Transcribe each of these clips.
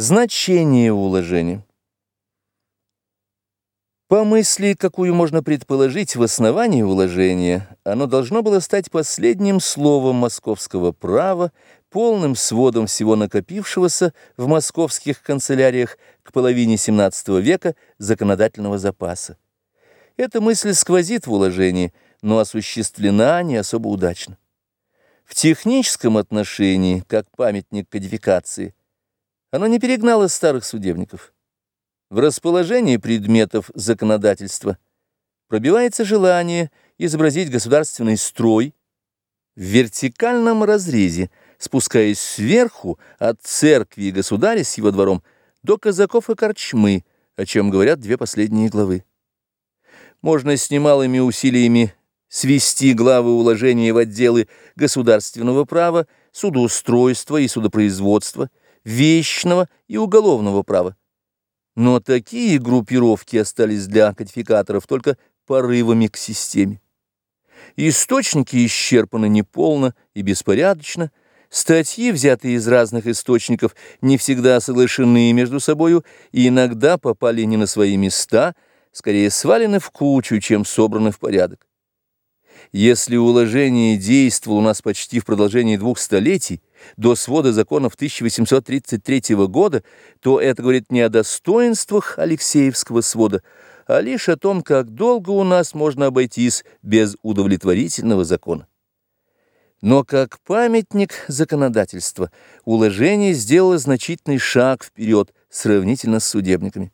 Значение уложения. По мысли, какую можно предположить в основании уложения, оно должно было стать последним словом московского права, полным сводом всего накопившегося в московских канцеляриях к половине XVII века законодательного запаса. Эта мысль сквозит в уложении, но осуществлена не особо удачно. В техническом отношении, как памятник кодификации, оно не перегнало старых судебников. В расположении предметов законодательства пробивается желание изобразить государственный строй в вертикальном разрезе, спускаясь сверху от церкви и государя с его двором до казаков и корчмы, о чем говорят две последние главы. Можно с немалыми усилиями свести главы уложения в отделы государственного права, судоустройства и судопроизводства, вечного и уголовного права. Но такие группировки остались для кодификаторов только порывами к системе. Источники исчерпаны неполно и беспорядочно, статьи, взятые из разных источников, не всегда соглашены между собою и иногда попали не на свои места, скорее свалены в кучу, чем собраны в порядок. Если уложение действовало у нас почти в продолжении двух столетий, до свода законов 1833 года, то это говорит не о достоинствах Алексеевского свода, а лишь о том, как долго у нас можно обойтись без удовлетворительного закона. Но как памятник законодательства уложение сделало значительный шаг вперед сравнительно с судебниками.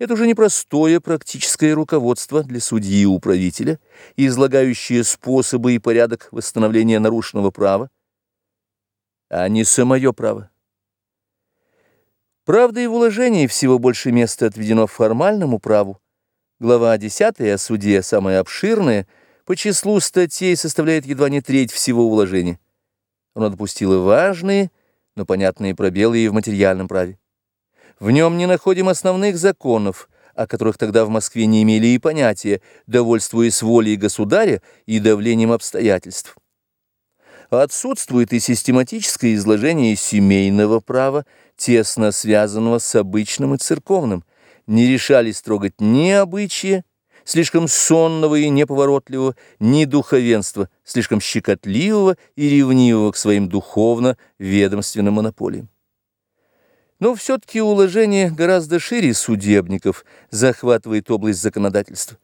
Это уже не простое практическое руководство для судьи и управителя, излагающее способы и порядок восстановления нарушенного права, а не самое право. Правда, и в уложении всего больше места отведено формальному праву. Глава 10 о суде, самая обширная, по числу статей составляет едва не треть всего уложения. Оно допустило важные, но понятные пробелы и в материальном праве. В нем не находим основных законов, о которых тогда в Москве не имели и понятия, довольствуясь волей государя и давлением обстоятельств. Отсутствует и систематическое изложение семейного права, тесно связанного с обычным и церковным. Не решались трогать ни обычаи, слишком сонного и неповоротливого, ни духовенства, слишком щекотливого и ревнивого к своим духовно-ведомственным монополиям. Но все-таки уложение гораздо шире судебников захватывает область законодательства.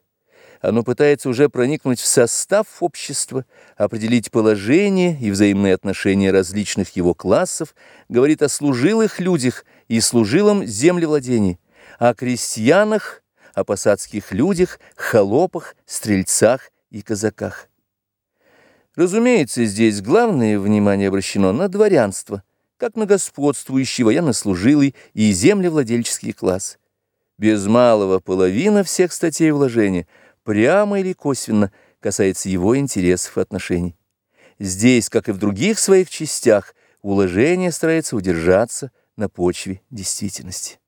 Оно пытается уже проникнуть в состав общества, определить положение и взаимные отношения различных его классов, говорит о служилых людях и служилом землевладении, о крестьянах, о посадских людях, холопах, стрельцах и казаках. Разумеется, здесь главное внимание обращено на дворянство – как на господствующий военнослужилый и землевладельческий класс. Без малого половина всех статей вложения прямо или косвенно касается его интересов и отношений. Здесь, как и в других своих частях, уложение старается удержаться на почве действительности.